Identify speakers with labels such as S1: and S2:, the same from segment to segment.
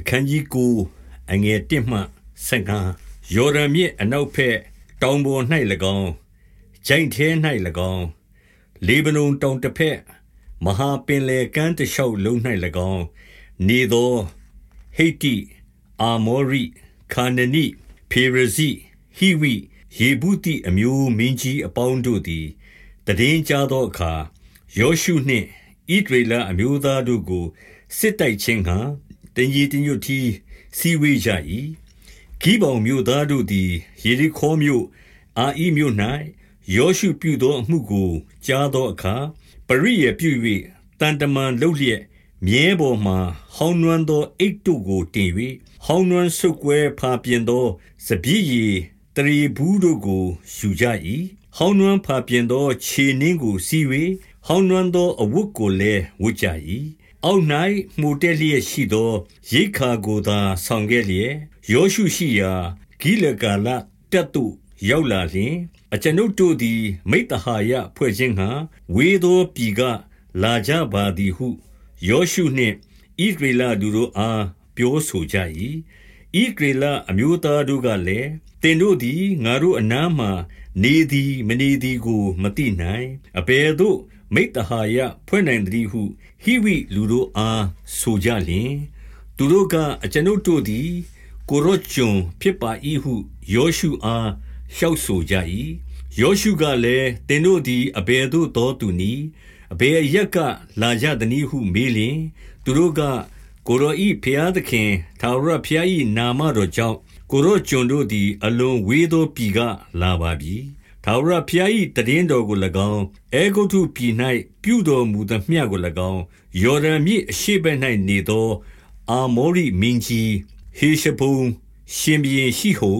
S1: အခန်းကြီးကိုအငယ်1မှ15ယော်ဒန်မြစ်အနောက်ဘက်တောင်ပေါ်၌၎င်းဂျိုင်ထဲ၌၎င်းလေဗနုန်တောင်တစ်ဖက်မဟာပင်လေကမ်းတစ်လျှောက်လုံး၌၎င်းနေသောဟိတိအာမောရိခါနနိဖေရဇိဟိဝိယေဗုတိအမျိုးမင်းကြီးအပေါင်းတို့သည်တည်င်းကြသောအခါယောရှုနှင့်ဣဒရေလအမျိုးသားတို့ကိုစစ်တိုက်ခြင်းဟံ တင်ကြီးတင်ညွတ်တီစီဝေးကြ၏ဂိဘောင်မြို့သားတို့သည်ယေရီခေါမြို့အာဤမြို့၌ယောရှုပြုသောအမှုကိုကြားသောအခါပရိယေပြု၍တန်တမန်လှုပ်လျက်မြဲပေါ်မှဟောင်းနွမ်းသောအိတ်တို့ကိုတင်၍ဟောင်းနွမ်းဆုပ်ကွဲဖာပြင်သောစပြည့်ရည်တရီဘူးတို့ကိုယူကြ၏ဟောင်းနွမ်းဖာပြင်သောခြေနှင်းကိုစီး၍ဟောင်းနွမ်းသောအဝတ်ကိုလည်းဝတ်ကြ၏ အောက်၌မှိုတက်လျက်ရှိသောရိခါကိုသာဆောင်ခဲ့လျက်ယောရှုရှိရာဂိလကာလတက်သို့ရောက်လာလျင်အကျွန်ုပ်တို့သည် မိတ္တဟာယဖွဲ့ခြင်းဟံဝေသောပြည်က လာကြပါသည်ဟုယောရှုနှင့်ဣဒရေလလူတို့အားပြောဆိုကြ၏ဣဒရေလအမျိုးသားတို့ကလည်းတင်တို့သည်ငါတို့အနားမှနေသည်မနေသည်ကို မသိနိုင်အဘယ်သို့ မိတ္တဟာယဖွဲ့နိုင်သည်ဟု ဟိဝိလူတို့အားဆိုကြလျင်သူတို့ကအကျွန်ုပ်တို့သည် ကိုရော့ကျွန်ဖြစ်ပါ၏ဟုယောရှုအားလျှောက်ဆိုကြ၏ယောရှုကလည်းတင်တို့သည်အဘယ်သို့သောသူနည်းအဘယ်ရက်ကလာကြသနည်းဟုမေးလျင်သူတို့ကကိုရောဤဖျားသခင်သာရဖျားဤနာမတော်ကြောင့်ကိုရော့ကျွန်တို့သည် အလွန်ဝေးသောပြည်ကလာပါပြီ ထာဝရဘုရား၏တည်င်းတော်ကို၎င်းအဲဂုတ်ထုပြည်၌ပြုတော်မူသမျှကို၎င်းယော်ဒန်မြစ်အရှေ့ဘက်၌နေသော အာမောရိမင်းကြီးဟေရှဘုံရှင်ဘီရင်ရှိဟု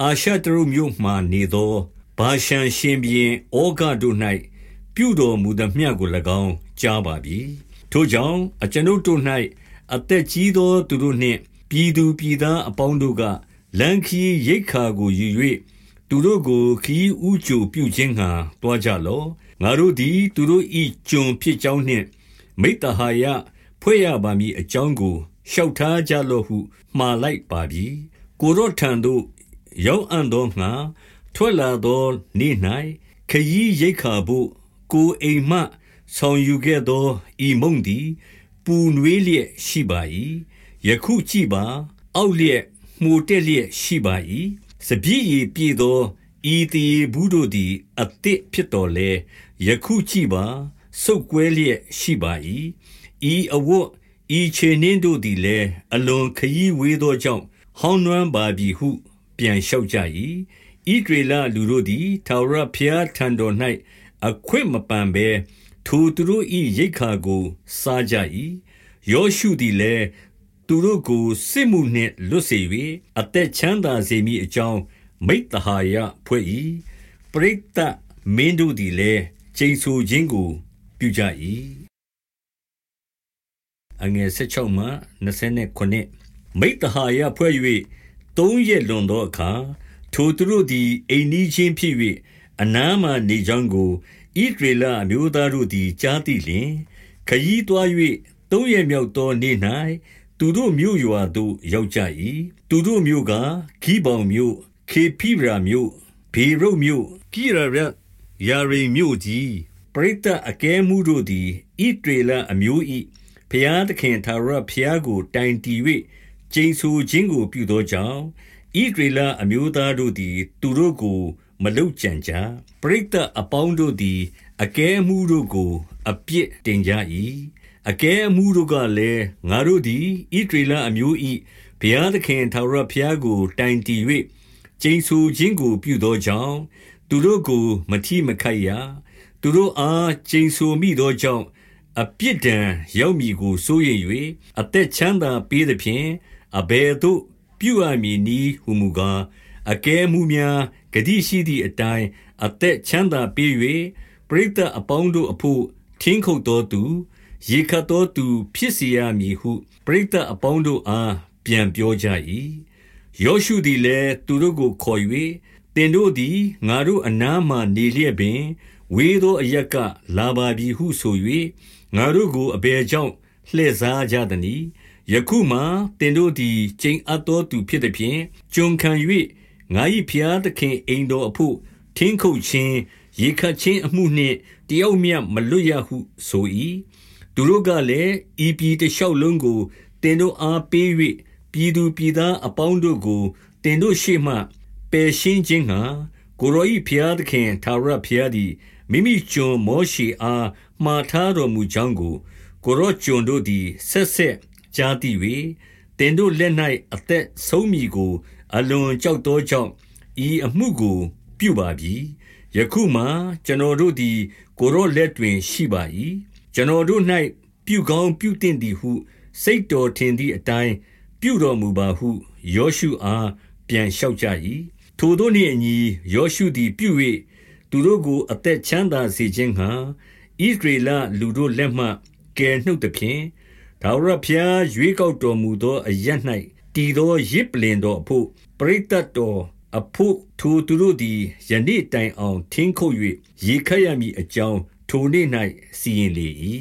S1: အာရှတရုမြို့မှနေသောဘာရှန်ရှင်ဘီရင်ဩဃတို့၌ပြုတော်မူသမျှကို၎င်းကြားပါပြီထိုကြောင့်အကျွန်ုပ်တို့၌အသက်ကြီးသောသူတို့နှင့်ပြည်သူပြည်သားအပေါင်းတို့ကလန်ခီရိတ်ခါကိုယူ၍ သူတို့ကိုခီးဥကြိုပြုခြင်းငှာတွားကြလော့ငါတို့သည် သူတို့ဤကျွန်ဖြစ်ကြောင်းနှင့် မိတ္တဟာယဖွဲ့ရပါမည်အကြောင်းကိုလျှောက်ထားကြလော့ဟုမှားလိုက်ပါပြီကိုရော့ထံသို့ရောက်အံ့သောငှာထွက်လာသောနေ့၌ခยีရိတ်ခါဖို့ကိုအိမ်မှ ဆောင်ယူခဲ့သောဤမုံသည် ပူနွေးလျက်ရှိပါ၏ယခုကြည့်ပါ အောက်လျက်မှုတက်လျက်ရှိပါ၏ စပြည့်ရည်ပြည့်သောဤတည်ဘူးတို့သည် အသစ်ဖြစ်တော်လဲယခုကြည့်ပါစုပ်ကွဲလျက်ရှိပါ၏ဤအဝတ်ဤခြေနှင်းတို့သည်လည်းအလွန်ခရီးဝေးသောကြောင့်ဟောင်းနွမ်းပါပြီဟု ပြန်လျှောက်ကြ၏ဤဒေလလူတို့သည်ထာဝရဘုရားထံတော်၌အခွင့်မပန်ဘဲထိုသူတို့၏ရိတ်ခါကို စားကြ၏ယောရှုသည်လည်း သူတို့ကိုစစ်မှုနှင့်လွတ်စေ၍အသက်ချမ်းသာစေမည်အကြောင်း မိတ္တဟာယဖွဲ့၏ပရိသတ်မင်းတို့သည်လည်း ကျိန်ဆိုခြင်းကို ပြုကြ၏အငယ်16မှ29မိတ္တဟာယဖွဲ့၍သုံးရက်လွန်သောအခါ ထိုသူတို့သည် အိမ်နီးချင်းဖြစ်၍အနားမှနေကြောင်းကိုဣဒရေလအမျိုးသားတို့သည် ကြားသိလျင်ခยีသွား၍သုံးရက်မြောက်သောနေ့၌ သူတို့မြို့ရွာသို့ ရောက်ကြ၏သူတို့မြို့ကဂိဘောင်မြို့ ခေဖိရာမြို့ဘေရုတ်မြို့ ကိရရယာရိမြို့ကြီးပရိသတ်အကဲမှုတို့သည်ဣတရေလအမျိုး၏ဖျားသခင်သာရဖျားကို တိုင်တီ၍ကျိန်ဆိုခြင်းကို ပြုသောကြောင့်ဣဒရေလအမျိုးသားတို့သည် သူတို့ကို မလုကြံကြ ပရိသတ်အပေါင်းတို့သည် အကဲမှုတို့ကို အပြစ်တင်ကြ၏ အကဲအမှုတို့ကလည်းငါတို့သည်ဣဒရေလအမျိုး၏ဘုရားသခင်ထာဝရဘုရားကို တိုင်တည်၍ကျိန်ဆိုခြင်းကို ပြုသောကြောင့်သူတို့ကို မထီမခိုက်ရသူတို့အားကျိန်ဆိုမိသောကြောင့်အပြစ်ဒဏ်ရောက်မည်ကိုစိုးရိမ်၍အသက်ချမ်းသာပေးသဖြင့်အဘယ်သို့ပြုအပ်မည်နည်းဟုမူကားအကဲမှုများဂတိရှိသည့်အတိုင်းအသက်ချမ်းသာပေး၍ပရိသတ်အပေါင်းတို့အဖို့ထင်းခုတ်တော်သူ ရေခတ်သောသူဖြစ်စေရမည်ဟုပရိသတ်အပေါင်းတို့အားပြန်ပြောကြ၏ယောရှုသည်လည်းသူတို့ကိုခေါ်၍တင်တို့သည်ငါတို့အနားမှနေလျက်ပင် ဝေသောအရက်ကလာပါပြီဟုဆို၍ငါတို့ကိုအဘယ်ကြောင့်လှည့်စားကြသနည်းယခုမှတင်တို့သည်ကျိန်အပ်သောသူဖြစ်သည်ဖြင့်ကျွန်ခံ၍ငါ၏ဖျားသခင်အိမ်တော်အဖို့ထင်းခုတ်ခြင်းရေခတ်ခြင်းအမှုနှင့်တယောက်မျှမလွတ်ရဟုဆို၏ သူတို့ကလည်း ဤပြည်တလျှောက်လုံးကိုတင်တို့အားပေး၍ပြည်သူပြည်သားအပေါင်းတို့ကိုတင်တို့ရှေ့မှ ပယ်ရှင်းခြင်းငှာကိုရောဤဖျားသခင်သာရဖျားသည် မိမိကျွန်မောရှေအား မှားထားတော်မူကြောင်းကို ကိုရောကျွန်တို့သည် ဆက်ဆက်ကြားသိ၍တင်တို့လက်၌အသက်ဆုံးမိကို အလွန်ကြောက်သောကြောင့် ဤအမှုကို ပြုပါပြီ ယခုမှကျွန်တော်တို့သည် ကိုရောလက်တွင် ရှိပါ၏ ကျွန်တော်တို့၌ပြုကောင်းပြုသင့်သည်ဟု စိတ်တော်ထင်သည့်အတိုင်းပြုတော်မူပါဟုယောရှုအားပြန်လျှောက်ကြ၏ထိုတို့နှင့်အညီယောရှုသည်ပြု၍သူတို့ကိုအသက်ချမ်းသာစေခြင်းငှာဣဒရေလလူတို့လက်မှကယ်နှုတ်သည်ဖြင့်ဒါဝရဖျားရွေးကောက်တော်မူသောအရ၌တည်သောရစ်ပလင်တော်အဖို့ပရိသတ်တော်အဖို့ထိုသူတို့သည်ယနေ့တိုင်အောင်ထင်းခုတ်၍ရေခတ်ရမည်အကြောင်း ထိုနေ့၌စီရင်လေ၏